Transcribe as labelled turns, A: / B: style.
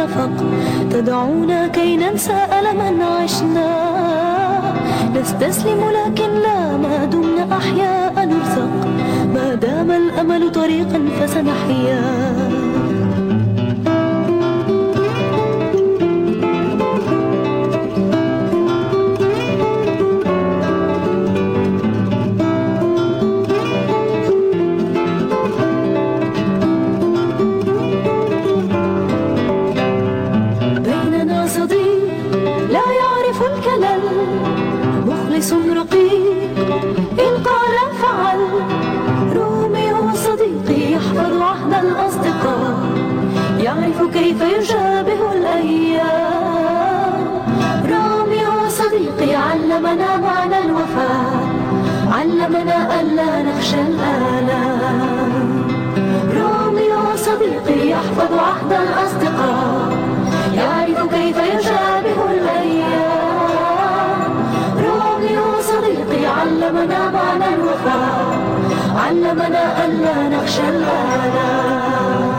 A: الأفق تدعونا كي ننسى ألما عشنا. نستسلم لكن لا ما دمنا أحياء نرزق. ما دام الأمل طريقا فسنحيا. مخلص رقيق إن قال فعل. روميو صديقي يحفظ عهد الأصدقاء يعرف كيف يشابه الأيام. روميو صديقي علمنا معنى الوفاء علمنا ألا نخشى الآلام. روميو صديقي يحفظ عهد الأصدقاء. علمنا معنى الوفاء علمنا ألا نخشى الآلام.